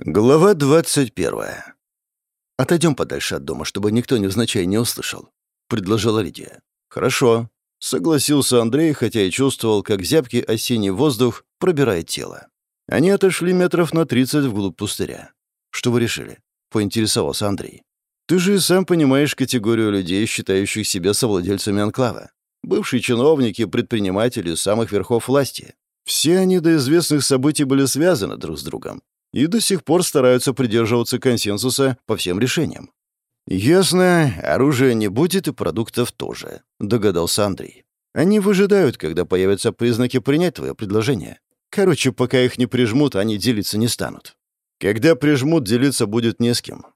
Глава 21. «Отойдем подальше от дома, чтобы никто невзначай не услышал», — предложила Лидия. «Хорошо», — согласился Андрей, хотя и чувствовал, как зябкий осенний воздух пробирает тело. Они отошли метров на тридцать вглубь пустыря. «Что вы решили?» — поинтересовался Андрей. «Ты же и сам понимаешь категорию людей, считающих себя совладельцами анклава. Бывшие чиновники, предприниматели самых верхов власти. Все они до известных событий были связаны друг с другом, и до сих пор стараются придерживаться консенсуса по всем решениям. «Ясно, оружия не будет и продуктов тоже», — догадался Андрей. «Они выжидают, когда появятся признаки принять твое предложение. Короче, пока их не прижмут, они делиться не станут. Когда прижмут, делиться будет не с кем.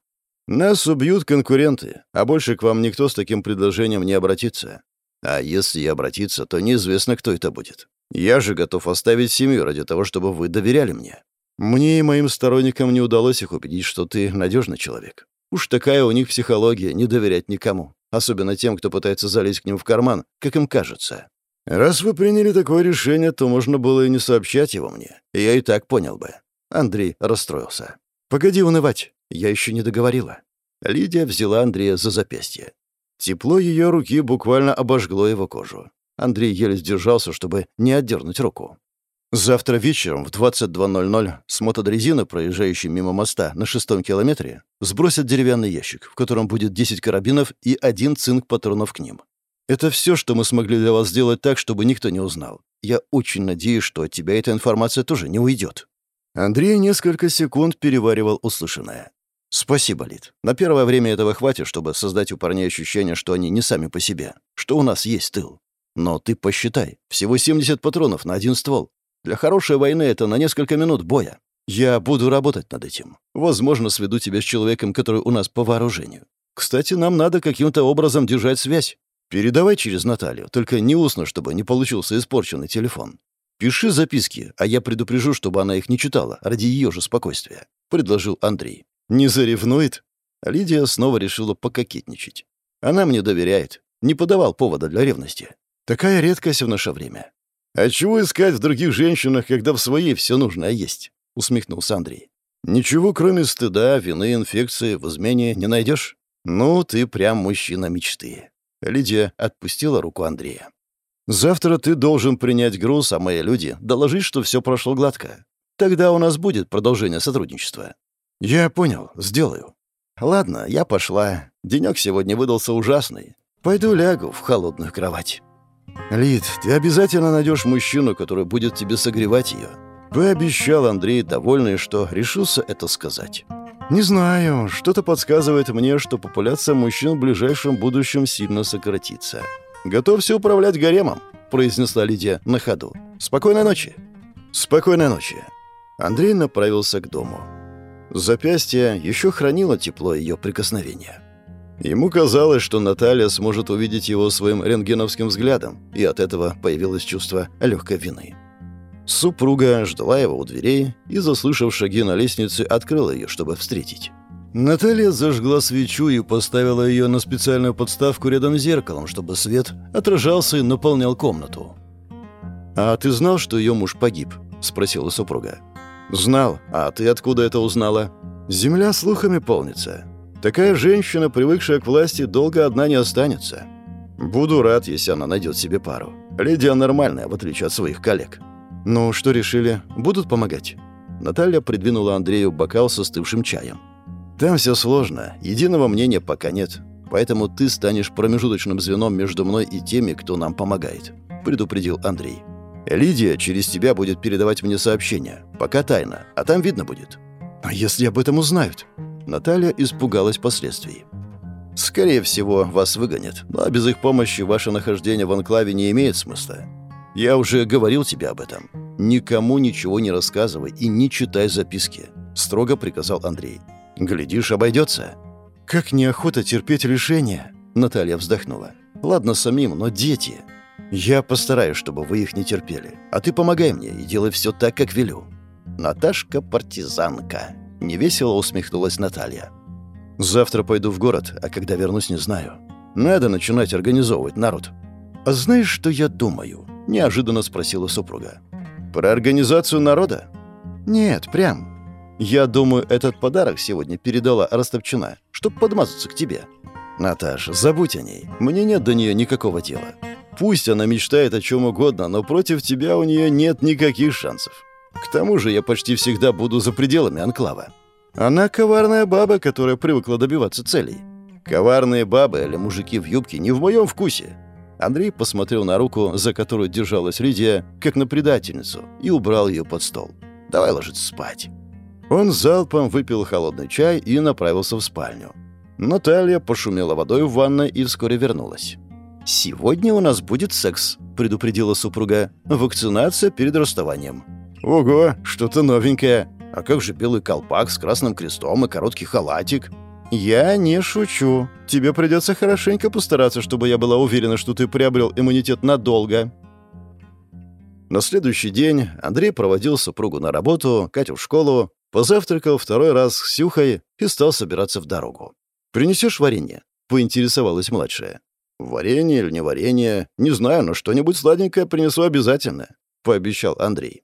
Нас убьют конкуренты, а больше к вам никто с таким предложением не обратится. А если и обратиться, то неизвестно, кто это будет. Я же готов оставить семью ради того, чтобы вы доверяли мне. Мне и моим сторонникам не удалось их убедить, что ты надежный человек. Уж такая у них психология — не доверять никому. Особенно тем, кто пытается залезть к ним в карман, как им кажется. Раз вы приняли такое решение, то можно было и не сообщать его мне. Я и так понял бы. Андрей расстроился. «Погоди унывать, я еще не договорила». Лидия взяла Андрея за запястье. Тепло ее руки буквально обожгло его кожу. Андрей еле сдержался, чтобы не отдернуть руку. Завтра вечером в 22.00 с мотодрезины, проезжающей мимо моста на шестом километре, сбросят деревянный ящик, в котором будет 10 карабинов и один цинк патронов к ним. Это все, что мы смогли для вас сделать так, чтобы никто не узнал. Я очень надеюсь, что от тебя эта информация тоже не уйдет». Андрей несколько секунд переваривал услышанное. «Спасибо, Лид. На первое время этого хватит, чтобы создать у парней ощущение, что они не сами по себе, что у нас есть тыл. Но ты посчитай, всего 70 патронов на один ствол. Для хорошей войны это на несколько минут боя. Я буду работать над этим. Возможно, сведу тебя с человеком, который у нас по вооружению. Кстати, нам надо каким-то образом держать связь. Передавай через Наталью, только не устно, чтобы не получился испорченный телефон. Пиши записки, а я предупрежу, чтобы она их не читала, ради ее же спокойствия», — предложил Андрей. «Не заревнует?» Лидия снова решила пококетничать. «Она мне доверяет. Не подавал повода для ревности. Такая редкость в наше время. «А чего искать в других женщинах, когда в своей все нужное есть?» — усмехнулся Андрей. «Ничего, кроме стыда, вины, инфекции, в измене не найдешь? Ну, ты прям мужчина мечты». Лидия отпустила руку Андрея. «Завтра ты должен принять груз, а мои люди доложить, что все прошло гладко. Тогда у нас будет продолжение сотрудничества». «Я понял, сделаю». «Ладно, я пошла. Денек сегодня выдался ужасный. Пойду лягу в холодную кровать». «Лид, ты обязательно найдешь мужчину, который будет тебе согревать ее». Пообещал Андрей, довольный, что решился это сказать. «Не знаю, что-то подсказывает мне, что популяция мужчин в ближайшем будущем сильно сократится. Готовься управлять гаремом», — произнесла Лидия на ходу. «Спокойной ночи». «Спокойной ночи». Андрей направился к дому. Запястье еще хранило тепло ее прикосновения. Ему казалось, что Наталья сможет увидеть его своим рентгеновским взглядом, и от этого появилось чувство легкой вины. Супруга ждала его у дверей и, заслышав шаги на лестнице, открыла ее, чтобы встретить. Наталья зажгла свечу и поставила ее на специальную подставку рядом с зеркалом, чтобы свет отражался и наполнял комнату. «А ты знал, что ее муж погиб?» — спросила супруга. «Знал. А ты откуда это узнала?» «Земля слухами полнится. Такая женщина, привыкшая к власти, долго одна не останется. Буду рад, если она найдет себе пару. Лидия нормальная, в отличие от своих коллег. Ну, что решили? Будут помогать?» Наталья придвинула Андрею бокал со остывшим чаем. «Там все сложно. Единого мнения пока нет. Поэтому ты станешь промежуточным звеном между мной и теми, кто нам помогает», — предупредил Андрей. «Лидия через тебя будет передавать мне сообщения. Пока тайна, а там видно будет». «А если об этом узнают?» Наталья испугалась последствий. «Скорее всего, вас выгонят, но без их помощи ваше нахождение в анклаве не имеет смысла. Я уже говорил тебе об этом. Никому ничего не рассказывай и не читай записки», — строго приказал Андрей. «Глядишь, обойдется». «Как неохота терпеть лишения», — Наталья вздохнула. «Ладно самим, но дети. Я постараюсь, чтобы вы их не терпели. А ты помогай мне и делай все так, как велю». Наташка партизанка. Невесело усмехнулась Наталья. «Завтра пойду в город, а когда вернусь, не знаю. Надо начинать организовывать народ». «А знаешь, что я думаю?» – неожиданно спросила супруга. «Про организацию народа?» «Нет, прям. Я думаю, этот подарок сегодня передала Растопчина, чтоб подмазаться к тебе. Наташ, забудь о ней. Мне нет до нее никакого дела. Пусть она мечтает о чем угодно, но против тебя у нее нет никаких шансов. К тому же я почти всегда буду за пределами анклава. Она коварная баба, которая привыкла добиваться целей. Коварные бабы или мужики в юбке не в моем вкусе. Андрей посмотрел на руку, за которую держалась Лидия, как на предательницу, и убрал ее под стол. «Давай ложиться спать». Он залпом выпил холодный чай и направился в спальню. Наталья пошумела водой в ванной и вскоре вернулась. «Сегодня у нас будет секс», — предупредила супруга. «Вакцинация перед расставанием». «Ого, что-то новенькое. А как же белый колпак с красным крестом и короткий халатик?» «Я не шучу. Тебе придется хорошенько постараться, чтобы я была уверена, что ты приобрел иммунитет надолго». На следующий день Андрей проводил супругу на работу, Катю в школу, позавтракал второй раз с Сюхой и стал собираться в дорогу. «Принесешь варенье?» — поинтересовалась младшая. «Варенье или не варенье? Не знаю, но что-нибудь сладенькое принесу обязательно», — пообещал Андрей.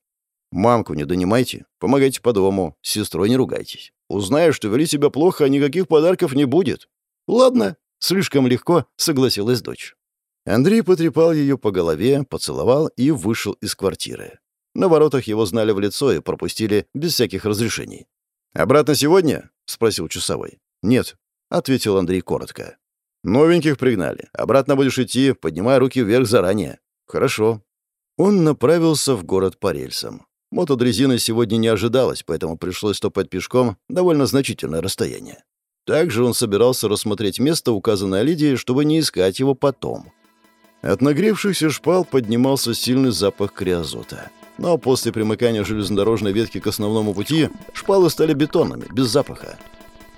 «Мамку не донимайте, помогайте по дому, с сестрой не ругайтесь. Узнаю, что вели себя плохо, а никаких подарков не будет». «Ладно», — слишком легко согласилась дочь. Андрей потрепал ее по голове, поцеловал и вышел из квартиры. На воротах его знали в лицо и пропустили без всяких разрешений. «Обратно сегодня?» — спросил часовой. «Нет», — ответил Андрей коротко. «Новеньких пригнали. Обратно будешь идти, поднимая руки вверх заранее». «Хорошо». Он направился в город по рельсам. Мотодрезины сегодня не ожидалось, поэтому пришлось стопать пешком довольно значительное расстояние. Также он собирался рассмотреть место, указанное Лидией, чтобы не искать его потом. От нагревшихся шпал поднимался сильный запах криозота. Но после примыкания железнодорожной ветки к основному пути шпалы стали бетонными, без запаха.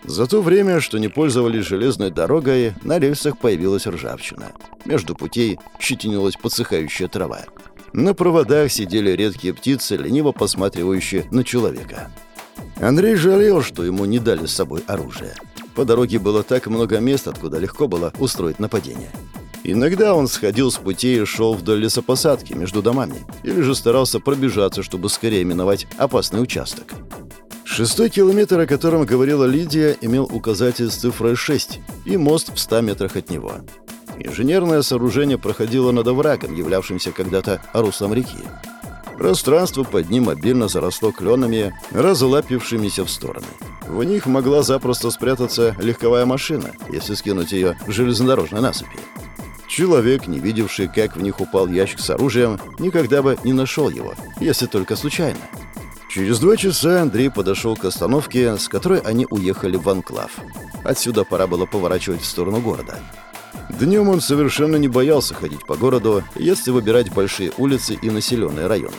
За то время, что не пользовались железной дорогой, на рельсах появилась ржавчина. Между путей щетинилась подсыхающая трава. На проводах сидели редкие птицы, лениво посматривающие на человека. Андрей жалел, что ему не дали с собой оружие. По дороге было так много мест, откуда легко было устроить нападение. Иногда он сходил с путей и шел вдоль лесопосадки между домами, или же старался пробежаться, чтобы скорее миновать опасный участок. Шестой километр, о котором говорила Лидия, имел указатель с цифрой 6 и мост в 100 метрах от него. Инженерное сооружение проходило над оврагом, являвшимся когда-то руслом реки. Пространство под ним обильно заросло кленами, разлапившимися в стороны. В них могла запросто спрятаться легковая машина, если скинуть ее с железнодорожной насыпи. Человек, не видевший, как в них упал ящик с оружием, никогда бы не нашел его, если только случайно. Через два часа Андрей подошел к остановке, с которой они уехали в Анклав. Отсюда пора было поворачивать в сторону города. Днем он совершенно не боялся ходить по городу, если выбирать большие улицы и населенные районы.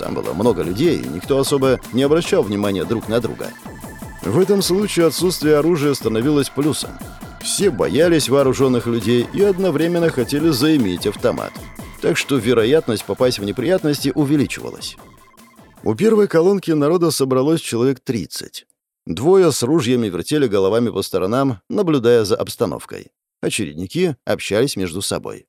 Там было много людей, и никто особо не обращал внимания друг на друга. В этом случае отсутствие оружия становилось плюсом. Все боялись вооруженных людей и одновременно хотели заиметь автомат. Так что вероятность попасть в неприятности увеличивалась. У первой колонки народа собралось человек 30. Двое с ружьями вертели головами по сторонам, наблюдая за обстановкой. Очередники общались между собой.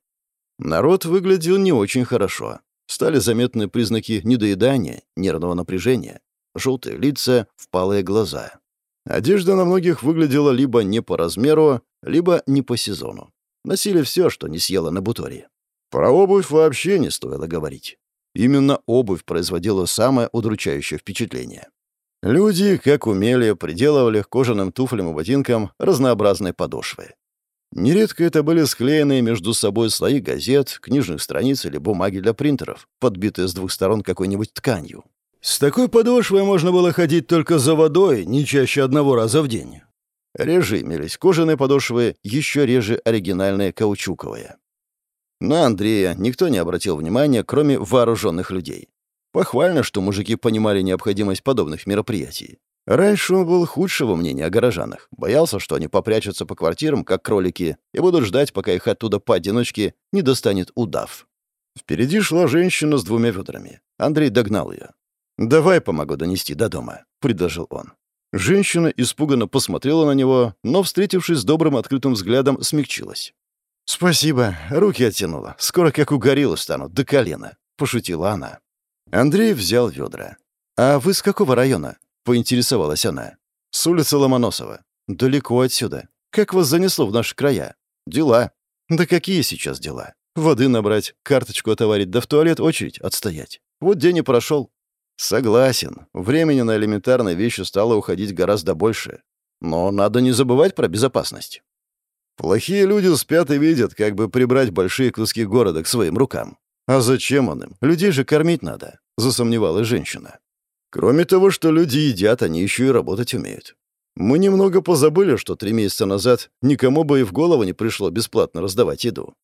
Народ выглядел не очень хорошо. Стали заметны признаки недоедания, нервного напряжения, желтые лица, впалые глаза. Одежда на многих выглядела либо не по размеру, либо не по сезону. Носили все, что не съела на буторе. Про обувь вообще не стоило говорить. Именно обувь производила самое удручающее впечатление. Люди, как умели, приделывали к кожаным туфлям и ботинкам разнообразные подошвы. Нередко это были склеенные между собой слои газет, книжных страниц или бумаги для принтеров, подбитые с двух сторон какой-нибудь тканью. С такой подошвой можно было ходить только за водой, не чаще одного раза в день. Реже имелись кожаные подошвы, еще реже оригинальные каучуковые. На Андрея никто не обратил внимания, кроме вооруженных людей. Похвально, что мужики понимали необходимость подобных мероприятий. Раньше он был худшего мнения о горожанах. Боялся, что они попрячутся по квартирам, как кролики, и будут ждать, пока их оттуда поодиночке не достанет удав. Впереди шла женщина с двумя ведрами. Андрей догнал ее. «Давай помогу донести до дома», — предложил он. Женщина испуганно посмотрела на него, но, встретившись с добрым открытым взглядом, смягчилась. «Спасибо, руки оттянула. Скоро как у гориллы станут, до колена», — пошутила она. Андрей взял ведра. «А вы с какого района?» Поинтересовалась она. «С улицы Ломоносова. Далеко отсюда. Как вас занесло в наши края?» «Дела». «Да какие сейчас дела? Воды набрать, карточку отоварить, да в туалет очередь отстоять. Вот день и прошел». «Согласен. Времени на элементарные вещи стало уходить гораздо больше. Но надо не забывать про безопасность». Плохие люди спят и видят, как бы прибрать большие куски города к своим рукам. А зачем он им? Людей же кормить надо, засомневалась женщина. Кроме того, что люди едят, они еще и работать умеют. Мы немного позабыли, что три месяца назад никому бы и в голову не пришло бесплатно раздавать еду.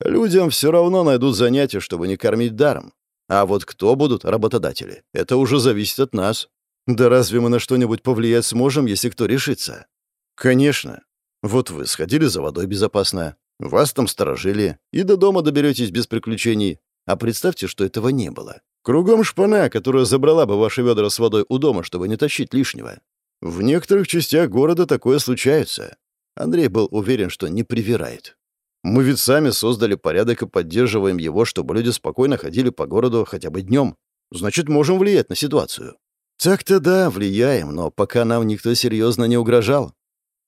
Людям все равно найдут занятия, чтобы не кормить даром. А вот кто будут работодатели, это уже зависит от нас. Да разве мы на что-нибудь повлиять сможем, если кто решится? Конечно. Вот вы сходили за водой безопасно, вас там сторожили, и до дома доберетесь без приключений. А представьте, что этого не было. Кругом шпана, которая забрала бы ваши ведра с водой у дома, чтобы не тащить лишнего. В некоторых частях города такое случается. Андрей был уверен, что не привирает. Мы ведь сами создали порядок и поддерживаем его, чтобы люди спокойно ходили по городу хотя бы днем. Значит, можем влиять на ситуацию. Так-то да, влияем, но пока нам никто серьезно не угрожал.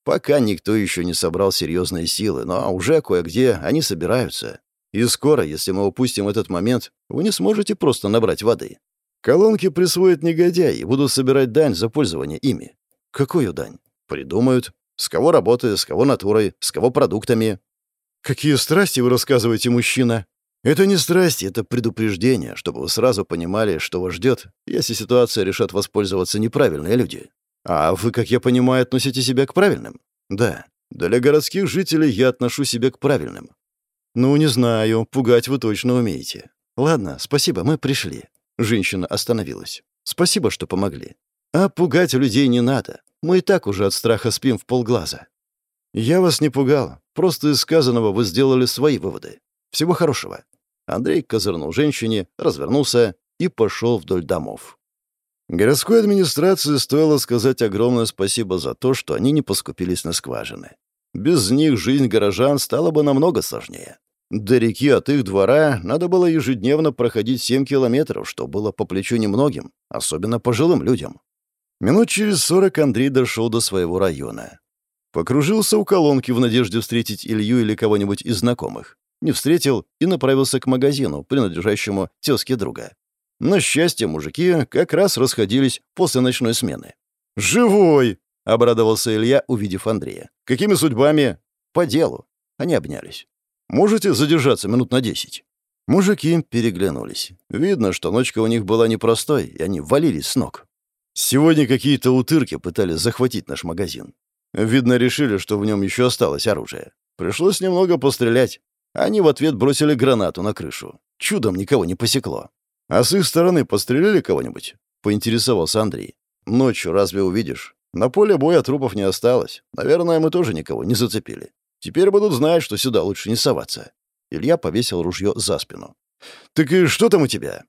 Пока никто еще не собрал серьезные силы, но уже кое-где они собираются. И скоро, если мы упустим этот момент, вы не сможете просто набрать воды. Колонки присвоят негодяи и будут собирать дань за пользование ими. Какую дань? Придумают. С кого работы, с кого натурой, с кого продуктами. Какие страсти вы рассказываете, мужчина? Это не страсти, это предупреждение, чтобы вы сразу понимали, что вас ждет, если ситуация решат воспользоваться неправильные люди. «А вы, как я понимаю, относите себя к правильным?» «Да. Для городских жителей я отношу себя к правильным». «Ну, не знаю. Пугать вы точно умеете». «Ладно, спасибо, мы пришли». Женщина остановилась. «Спасибо, что помогли. А пугать людей не надо. Мы и так уже от страха спим в полглаза». «Я вас не пугал. Просто из сказанного вы сделали свои выводы. Всего хорошего». Андрей козырнул женщине, развернулся и пошел вдоль домов. Городской администрации стоило сказать огромное спасибо за то, что они не поскупились на скважины. Без них жизнь горожан стала бы намного сложнее. До реки от их двора надо было ежедневно проходить 7 километров, что было по плечу немногим, особенно пожилым людям. Минут через 40 Андрей дошел до своего района. Покружился у колонки в надежде встретить Илью или кого-нибудь из знакомых. Не встретил и направился к магазину, принадлежащему тезке друга. На счастье, мужики как раз расходились после ночной смены. «Живой!» — обрадовался Илья, увидев Андрея. «Какими судьбами?» «По делу». Они обнялись. «Можете задержаться минут на десять?» Мужики переглянулись. Видно, что ночка у них была непростой, и они валились с ног. Сегодня какие-то утырки пытались захватить наш магазин. Видно, решили, что в нем еще осталось оружие. Пришлось немного пострелять. Они в ответ бросили гранату на крышу. Чудом никого не посекло. «А с их стороны пострелили кого-нибудь?» — поинтересовался Андрей. «Ночью разве увидишь? На поле боя трупов не осталось. Наверное, мы тоже никого не зацепили. Теперь будут знать, что сюда лучше не соваться». Илья повесил ружье за спину. «Так и что там у тебя?»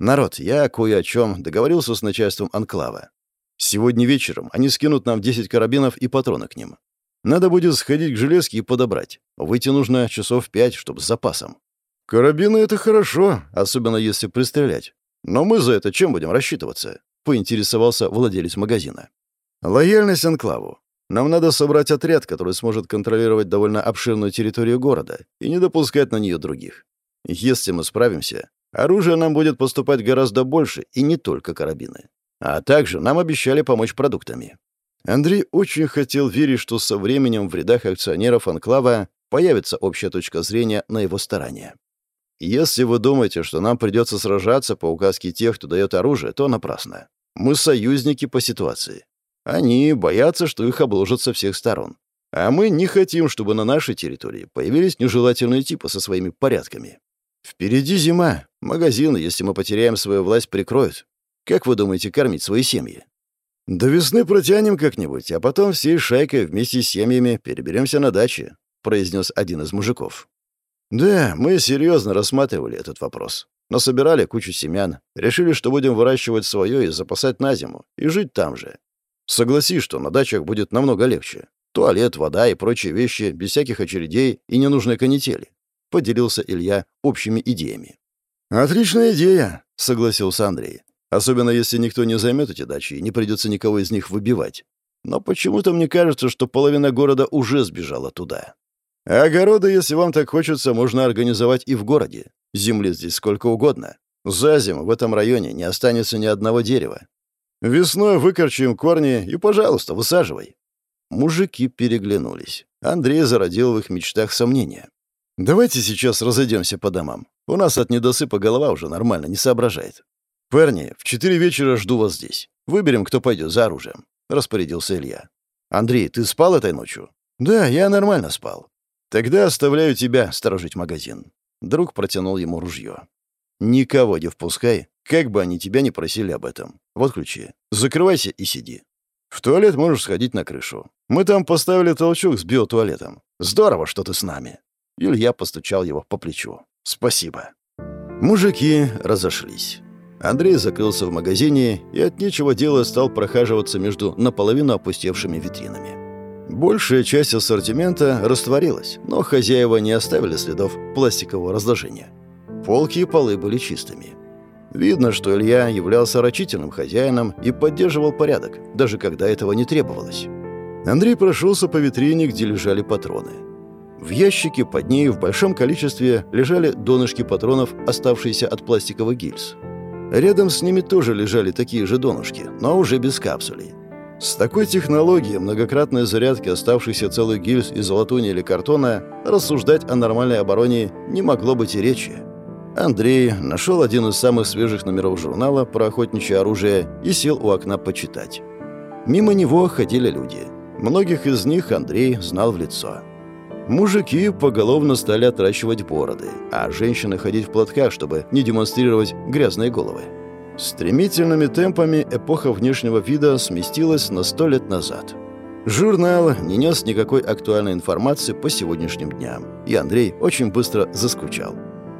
«Народ, я кое о чем договорился с начальством Анклава. Сегодня вечером они скинут нам 10 карабинов и патроны к ним. Надо будет сходить к железке и подобрать. Выйти нужно часов пять, чтобы с запасом. «Карабины — это хорошо, особенно если пристрелять. Но мы за это чем будем рассчитываться?» — поинтересовался владелец магазина. «Лояльность Анклаву. Нам надо собрать отряд, который сможет контролировать довольно обширную территорию города и не допускать на нее других. Если мы справимся, оружие нам будет поступать гораздо больше, и не только карабины. А также нам обещали помочь продуктами». Андрей очень хотел верить, что со временем в рядах акционеров Анклава появится общая точка зрения на его старания. Если вы думаете, что нам придется сражаться по указке тех, кто дает оружие, то напрасно. Мы союзники по ситуации. Они боятся, что их обложат со всех сторон. А мы не хотим, чтобы на нашей территории появились нежелательные типы со своими порядками. Впереди зима. Магазины, если мы потеряем свою власть, прикроют. Как вы думаете кормить свои семьи? До весны протянем как-нибудь, а потом всей шайкой вместе с семьями переберемся на дачи», — произнес один из мужиков. «Да, мы серьезно рассматривали этот вопрос. Насобирали кучу семян, решили, что будем выращивать свое и запасать на зиму, и жить там же. Согласись, что на дачах будет намного легче. Туалет, вода и прочие вещи без всяких очередей и ненужной канители», — поделился Илья общими идеями. «Отличная идея», — согласился Андрей. Особенно если никто не займет эти дачи и не придется никого из них выбивать. Но почему-то мне кажется, что половина города уже сбежала туда. А огороды, если вам так хочется, можно организовать и в городе. Земли здесь сколько угодно. За зиму в этом районе не останется ни одного дерева. Весной выкорчуем корни и, пожалуйста, высаживай. Мужики переглянулись. Андрей зародил в их мечтах сомнения. «Давайте сейчас разойдемся по домам. У нас от недосыпа голова уже нормально не соображает. Парни, в четыре вечера жду вас здесь. Выберем, кто пойдет за оружием», — распорядился Илья. «Андрей, ты спал этой ночью?» «Да, я нормально спал. Тогда оставляю тебя сторожить магазин». Друг протянул ему ружье. «Никого не впускай, как бы они тебя не просили об этом. Вот ключи. Закрывайся и сиди. В туалет можешь сходить на крышу. Мы там поставили толчок с биотуалетом. Здорово, что ты с нами». Илья постучал его по плечу. «Спасибо». Мужики разошлись. Андрей закрылся в магазине и от нечего дела стал прохаживаться между наполовину опустевшими витринами. Большая часть ассортимента растворилась, но хозяева не оставили следов пластикового разложения. Полки и полы были чистыми. Видно, что Илья являлся рачительным хозяином и поддерживал порядок, даже когда этого не требовалось. Андрей прошелся по витрине, где лежали патроны. В ящике под ней в большом количестве лежали донышки патронов, оставшиеся от пластиковых гильз. Рядом с ними тоже лежали такие же донышки, но уже без капсулей. С такой технологией многократной зарядки оставшихся целых гильз из латуни или картона рассуждать о нормальной обороне не могло быть и речи. Андрей нашел один из самых свежих номеров журнала про охотничье оружие и сел у окна почитать. Мимо него ходили люди. Многих из них Андрей знал в лицо. Мужики поголовно стали отращивать бороды, а женщины ходить в платках, чтобы не демонстрировать грязные головы. Стремительными темпами эпоха внешнего вида сместилась на сто лет назад. Журнал не нес никакой актуальной информации по сегодняшним дням, и Андрей очень быстро заскучал.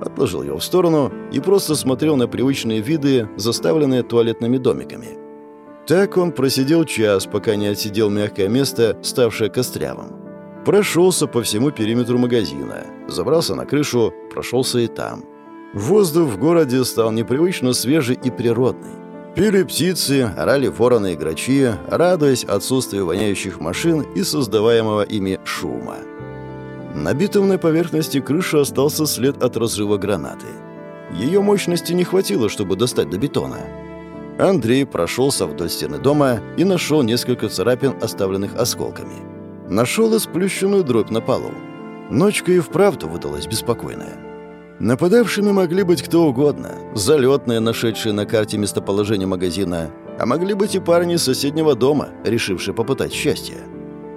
Отложил его в сторону и просто смотрел на привычные виды, заставленные туалетными домиками. Так он просидел час, пока не отсидел мягкое место, ставшее кострявым. Прошелся по всему периметру магазина, забрался на крышу, прошелся и там. Воздух в городе стал непривычно свежий и природный. Пели птицы, орали вороны и грачи, радуясь отсутствию воняющих машин и создаваемого ими шума. На битумной поверхности крыши остался след от разрыва гранаты. Ее мощности не хватило, чтобы достать до бетона. Андрей прошелся вдоль стены дома и нашел несколько царапин, оставленных осколками. Нашел и сплющенную дробь на полу. Ночка и вправду выдалась беспокойная. Нападавшими могли быть кто угодно. Залетные, нашедшие на карте местоположение магазина. А могли быть и парни из соседнего дома, решившие попытать счастье.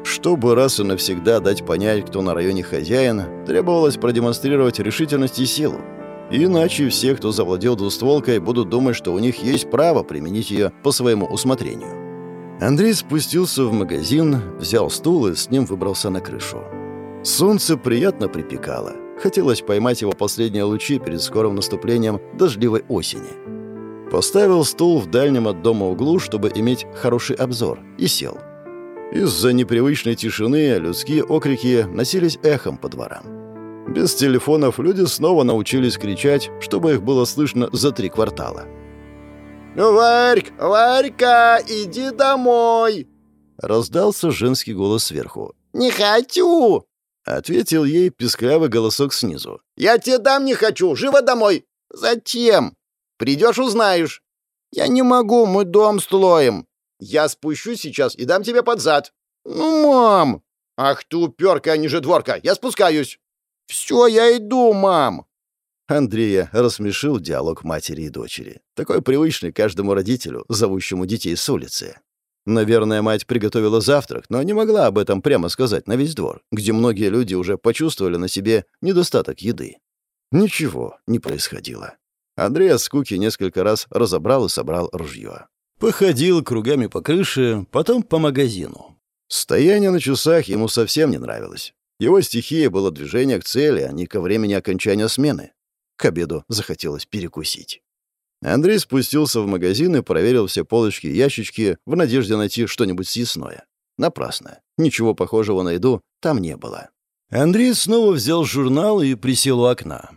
Чтобы раз и навсегда дать понять, кто на районе хозяин, требовалось продемонстрировать решительность и силу. Иначе все, кто завладел двустволкой, будут думать, что у них есть право применить ее по своему усмотрению. Андрей спустился в магазин, взял стул и с ним выбрался на крышу. Солнце приятно припекало. Хотелось поймать его последние лучи перед скорым наступлением дождливой осени. Поставил стул в дальнем от дома углу, чтобы иметь хороший обзор, и сел. Из-за непривычной тишины людские окрики носились эхом по дворам. Без телефонов люди снова научились кричать, чтобы их было слышно за три квартала. «Варька, Варька, иди домой!» Раздался женский голос сверху. «Не хочу!» Ответил ей песклявый голосок снизу. «Я тебе дам не хочу! Живо домой!» «Зачем? Придешь, узнаешь!» «Я не могу, мы дом строим!» «Я спущусь сейчас и дам тебе под зад!» «Ну, мам!» «Ах ты уперка, а ниже дворка! Я спускаюсь!» «Все, я иду, мам!» Андрея рассмешил диалог матери и дочери, такой привычный каждому родителю, зовущему детей с улицы. Наверное, мать приготовила завтрак, но не могла об этом прямо сказать на весь двор, где многие люди уже почувствовали на себе недостаток еды. Ничего не происходило. Андрей от скуки несколько раз разобрал и собрал ружье. Походил кругами по крыше, потом по магазину. Стояние на часах ему совсем не нравилось. Его стихия было движение к цели, а не ко времени окончания смены. К обеду захотелось перекусить. Андрей спустился в магазин и проверил все полочки и ящички в надежде найти что-нибудь съестное. Напрасно. Ничего похожего на еду там не было. Андрей снова взял журнал и присел у окна.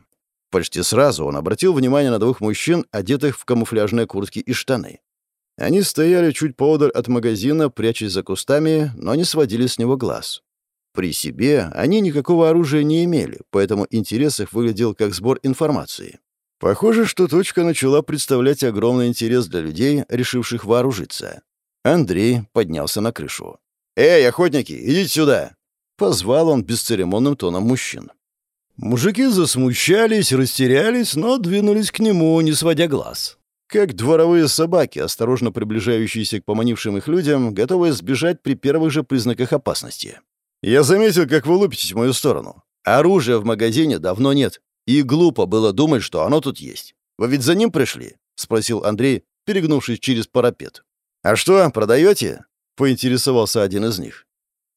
Почти сразу он обратил внимание на двух мужчин, одетых в камуфляжные куртки и штаны. Они стояли чуть поодаль от магазина, прячась за кустами, но не сводили с него глаз. При себе они никакого оружия не имели, поэтому интерес их выглядел как сбор информации. Похоже, что точка начала представлять огромный интерес для людей, решивших вооружиться. Андрей поднялся на крышу. «Эй, охотники, идите сюда!» Позвал он бесцеремонным тоном мужчин. Мужики засмущались, растерялись, но двинулись к нему, не сводя глаз. Как дворовые собаки, осторожно приближающиеся к поманившим их людям, готовые сбежать при первых же признаках опасности. «Я заметил, как вы лупитесь в мою сторону. Оружия в магазине давно нет, и глупо было думать, что оно тут есть. Вы ведь за ним пришли?» — спросил Андрей, перегнувшись через парапет. «А что, продаете?» — поинтересовался один из них.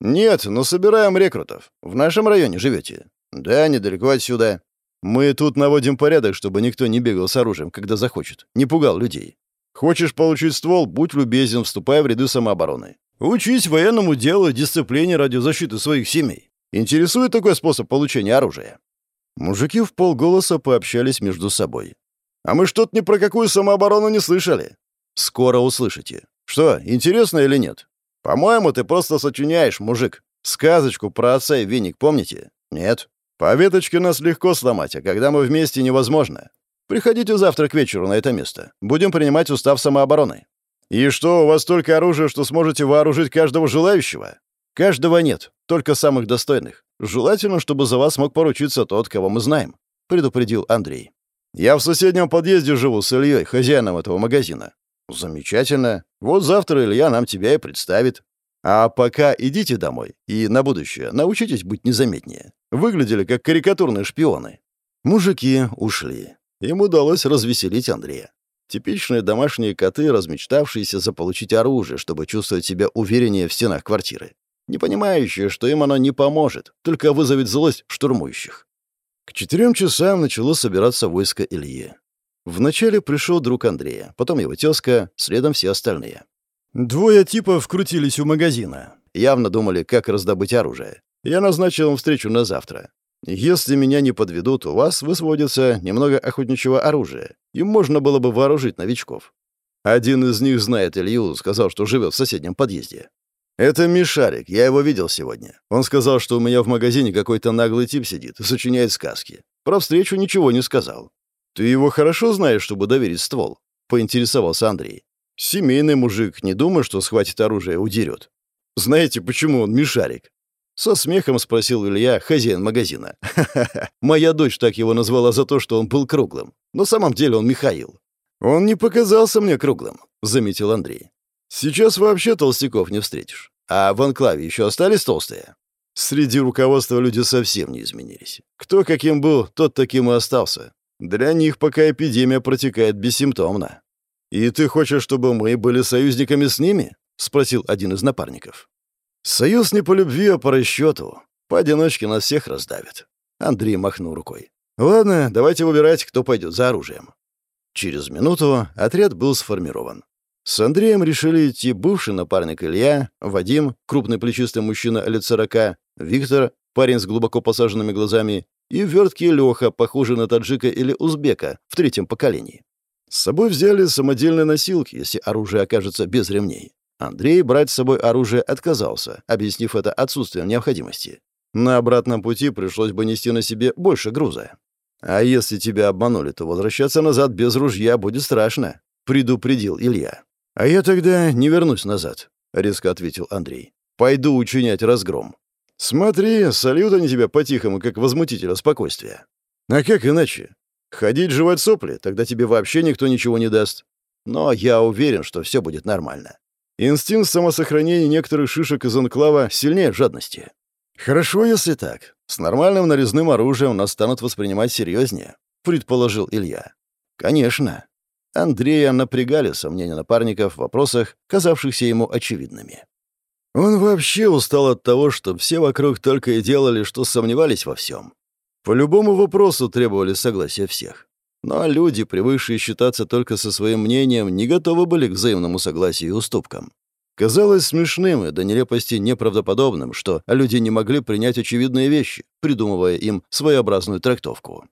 «Нет, но собираем рекрутов. В нашем районе живете?» «Да, недалеко отсюда. Мы тут наводим порядок, чтобы никто не бегал с оружием, когда захочет. Не пугал людей. Хочешь получить ствол, будь любезен, вступай в ряды самообороны. Учись военному делу, дисциплине ради защиты своих семей. Интересует такой способ получения оружия?» Мужики в полголоса пообщались между собой. «А мы что-то ни про какую самооборону не слышали». «Скоро услышите. Что, интересно или нет?» «По-моему, ты просто сочиняешь, мужик. Сказочку про отца и веник помните?» «Нет. По веточке нас легко сломать, а когда мы вместе, невозможно. Приходите завтра к вечеру на это место. Будем принимать устав самообороны». «И что, у вас только оружие, что сможете вооружить каждого желающего?» «Каждого нет, только самых достойных. Желательно, чтобы за вас мог поручиться тот, кого мы знаем», — предупредил Андрей. «Я в соседнем подъезде живу с Ильей, хозяином этого магазина. «Замечательно. Вот завтра Илья нам тебя и представит. А пока идите домой и на будущее научитесь быть незаметнее. Выглядели как карикатурные шпионы». Мужики ушли. Им удалось развеселить Андрея. Типичные домашние коты, размечтавшиеся заполучить оружие, чтобы чувствовать себя увереннее в стенах квартиры. Не понимающие, что им оно не поможет, только вызовет злость штурмующих. К четырем часам начало собираться войско Ильи. Вначале пришел друг Андрея, потом его тезка, следом все остальные. Двое типов крутились у магазина. Явно думали, как раздобыть оружие. Я назначил им встречу на завтра. Если меня не подведут, у вас высвободится немного охотничьего оружия. Им можно было бы вооружить новичков. Один из них знает Илью, сказал, что живет в соседнем подъезде. Это Мишарик, я его видел сегодня. Он сказал, что у меня в магазине какой-то наглый тип сидит и сочиняет сказки. Про встречу ничего не сказал. «Ты его хорошо знаешь, чтобы доверить ствол?» — поинтересовался Андрей. «Семейный мужик, не думай, что схватит оружие и удерет. Знаете, почему он мишарик?» Со смехом спросил Илья, хозяин магазина. «Ха-ха-ха, моя дочь так его назвала за то, что он был круглым. На самом деле он Михаил». «Он не показался мне круглым», — заметил Андрей. «Сейчас вообще толстяков не встретишь. А в анклаве еще остались толстые?» Среди руководства люди совсем не изменились. Кто каким был, тот таким и остался. Для них пока эпидемия протекает бессимптомно. «И ты хочешь, чтобы мы были союзниками с ними?» — спросил один из напарников. «Союз не по любви, а по расчету. Поодиночке нас всех раздавят». Андрей махнул рукой. «Ладно, давайте выбирать, кто пойдет за оружием». Через минуту отряд был сформирован. С Андреем решили идти бывший напарник Илья, Вадим, крупный плечистый мужчина лет сорока, Виктор, парень с глубоко посаженными глазами, и верткий Леха, похожий на таджика или узбека в третьем поколении. С собой взяли самодельные носилки, если оружие окажется без ремней. Андрей брать с собой оружие отказался, объяснив это отсутствием необходимости. На обратном пути пришлось бы нести на себе больше груза. «А если тебя обманули, то возвращаться назад без ружья будет страшно», — предупредил Илья. «А я тогда не вернусь назад», — резко ответил Андрей. «Пойду учинять разгром. Смотри, сольют они тебя по-тихому, как возмутителя спокойствия. А как иначе? Ходить жевать сопли, тогда тебе вообще никто ничего не даст. Но я уверен, что все будет нормально. Инстинкт самосохранения некоторых шишек из анклава сильнее жадности. Хорошо, если так. С нормальным нарезным оружием нас станут воспринимать серьезнее, предположил Илья. Конечно. Андрея напрягали сомнения напарников в вопросах, казавшихся ему очевидными. Он вообще устал от того, что все вокруг только и делали, что сомневались во всем. По любому вопросу требовали согласия всех. Но люди, привыкшие считаться только со своим мнением, не готовы были к взаимному согласию и уступкам. Казалось смешным и до нелепости неправдоподобным, что люди не могли принять очевидные вещи, придумывая им своеобразную трактовку.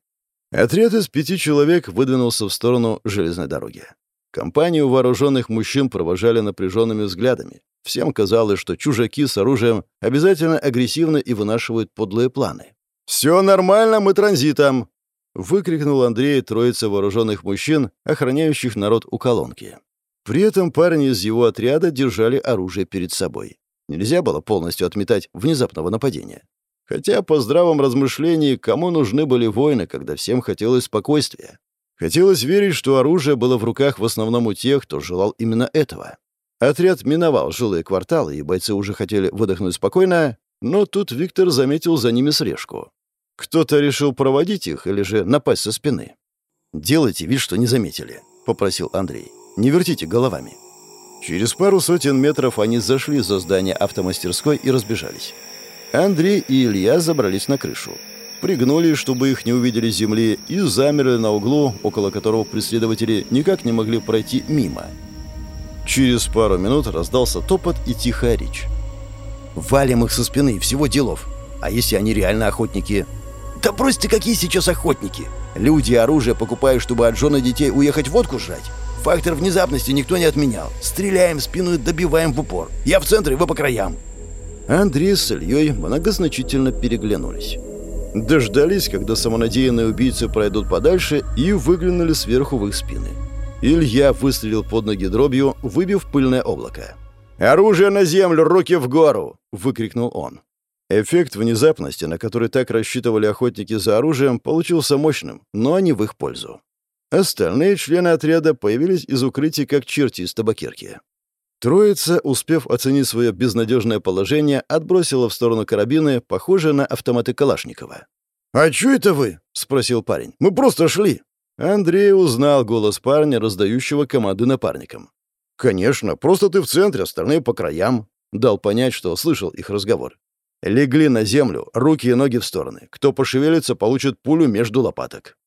Отряд из пяти человек выдвинулся в сторону железной дороги. Компанию вооруженных мужчин провожали напряженными взглядами. Всем казалось, что чужаки с оружием обязательно агрессивны и вынашивают подлые планы. «Все нормально, мы транзитом!» — выкрикнул Андрей троица вооруженных мужчин, охраняющих народ у колонки. При этом парни из его отряда держали оружие перед собой. Нельзя было полностью отметать внезапного нападения. Хотя по здравом размышлении, кому нужны были войны, когда всем хотелось спокойствия? Хотелось верить, что оружие было в руках в основном у тех, кто желал именно этого. Отряд миновал жилые кварталы, и бойцы уже хотели выдохнуть спокойно, но тут Виктор заметил за ними срежку. Кто-то решил проводить их или же напасть со спины. «Делайте вид, что не заметили», — попросил Андрей. «Не вертите головами». Через пару сотен метров они зашли за здание автомастерской и разбежались. Андрей и Илья забрались на крышу. Пригнули, чтобы их не увидели земли, и замерли на углу, около которого преследователи никак не могли пройти мимо. Через пару минут раздался топот и тихая речь. «Валим их со спины, всего делов. А если они реально охотники?» «Да брось ты, какие сейчас охотники! Люди оружие покупают, чтобы от жены детей уехать водку жрать. Фактор внезапности никто не отменял. Стреляем в спину и добиваем в упор. Я в центре, вы по краям». Андрей с Ильей многозначительно переглянулись. Дождались, когда самонадеянные убийцы пройдут подальше, и выглянули сверху в их спины. Илья выстрелил под ноги дробью, выбив пыльное облако. «Оружие на землю, руки в гору!» — выкрикнул он. Эффект внезапности, на который так рассчитывали охотники за оружием, получился мощным, но не в их пользу. Остальные члены отряда появились из укрытий как черти из табакерки. Троица, успев оценить свое безнадежное положение, отбросила в сторону карабины, похожие на автоматы Калашникова. «А чё это вы?» — спросил парень. «Мы просто шли». Андрей узнал голос парня, раздающего команды напарникам. «Конечно, просто ты в центре, остальные по краям», — дал понять, что слышал их разговор. «Легли на землю, руки и ноги в стороны. Кто пошевелится, получит пулю между лопаток».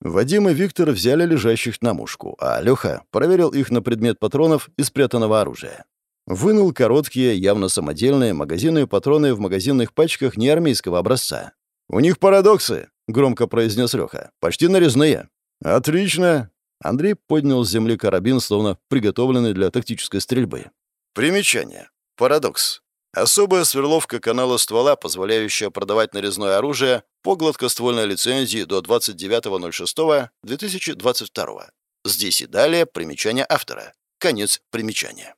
Вадим и Виктор взяли лежащих на мушку, а Леха проверил их на предмет патронов и спрятанного оружия. Вынул короткие, явно самодельные, магазинные патроны в магазинных пачках неармейского образца. «У них парадоксы», — громко произнес Леха. «Почти нарезные». «Отлично!» Андрей поднял с земли карабин, словно приготовленный для тактической стрельбы. Примечание. Парадокс. Особая сверловка канала ствола, позволяющая продавать нарезное оружие по гладкоствольной лицензии до 29.06.2022. Здесь и далее примечание автора. Конец примечания.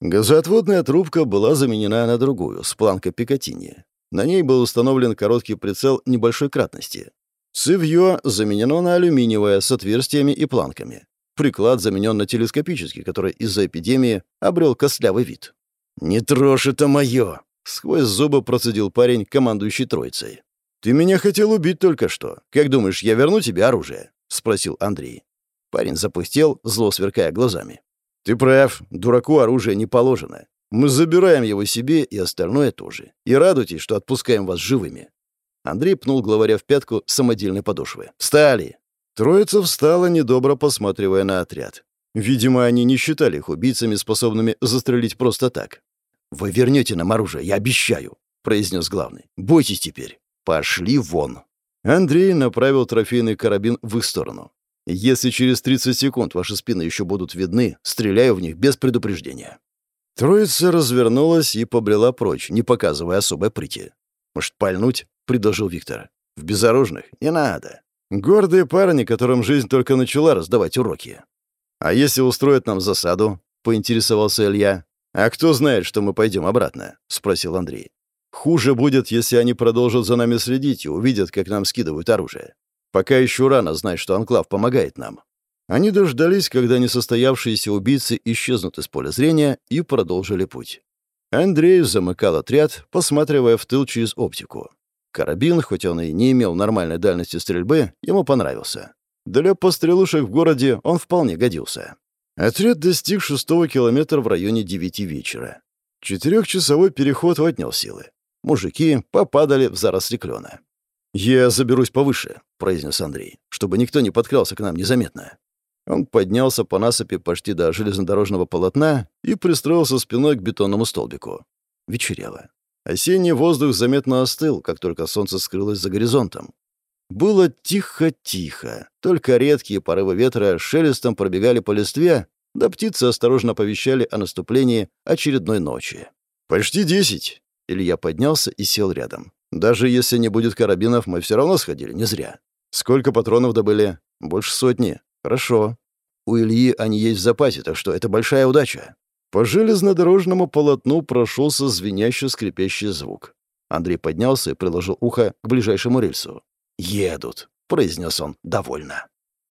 Газоотводная трубка была заменена на другую, с планкой Пикатини. На ней был установлен короткий прицел небольшой кратности. Цевье заменено на алюминиевое с отверстиями и планками. Приклад заменен на телескопический, который из-за эпидемии обрел костлявый вид. «Не трожь это мое!» — сквозь зубы процедил парень, командующий троицей. «Ты меня хотел убить только что. Как думаешь, я верну тебе оружие?» — спросил Андрей. Парень запустил, зло сверкая глазами. «Ты прав, дураку оружие не положено. Мы забираем его себе и остальное тоже. И радуйтесь, что отпускаем вас живыми». Андрей пнул главаря в пятку самодельной подошвы. «Встали!» Троица встала, недобро посматривая на отряд. Видимо, они не считали их убийцами, способными застрелить просто так. «Вы вернете нам оружие, я обещаю», — произнес главный. «Бойтесь теперь. Пошли вон». Андрей направил трофейный карабин в их сторону. «Если через 30 секунд ваши спины еще будут видны, стреляю в них без предупреждения». Троица развернулась и побрела прочь, не показывая особой прыти. «Может, пальнуть?» — предложил Виктор. «В безоружных? Не надо. Гордые парни, которым жизнь только начала раздавать уроки. «А если устроят нам засаду?» — поинтересовался Илья. «А кто знает, что мы пойдем обратно?» — спросил Андрей. «Хуже будет, если они продолжат за нами следить и увидят, как нам скидывают оружие. Пока еще рано знать, что Анклав помогает нам». Они дождались, когда несостоявшиеся убийцы исчезнут из поля зрения, и продолжили путь. Андрей замыкал отряд, посматривая в тыл через оптику. Карабин, хоть он и не имел нормальной дальности стрельбы, ему понравился. Для пострелушек в городе он вполне годился. Отряд достиг шестого километра в районе девяти вечера. Четырехчасовой переход отнял силы. Мужики попадали в заросли клена. «Я заберусь повыше», — произнес Андрей, «чтобы никто не подкрался к нам незаметно». Он поднялся по насыпи почти до железнодорожного полотна и пристроился спиной к бетонному столбику. Вечерело. Осенний воздух заметно остыл, как только солнце скрылось за горизонтом. Было тихо-тихо, только редкие порывы ветра шелестом пробегали по листве, да птицы осторожно оповещали о наступлении очередной ночи. «Почти десять!» Илья поднялся и сел рядом. «Даже если не будет карабинов, мы все равно сходили, не зря. Сколько патронов добыли? Больше сотни. Хорошо. У Ильи они есть в запасе, так что это большая удача». По железнодорожному полотну прошелся звенящий скрипящий звук. Андрей поднялся и приложил ухо к ближайшему рельсу. «Едут», — произнес он довольно.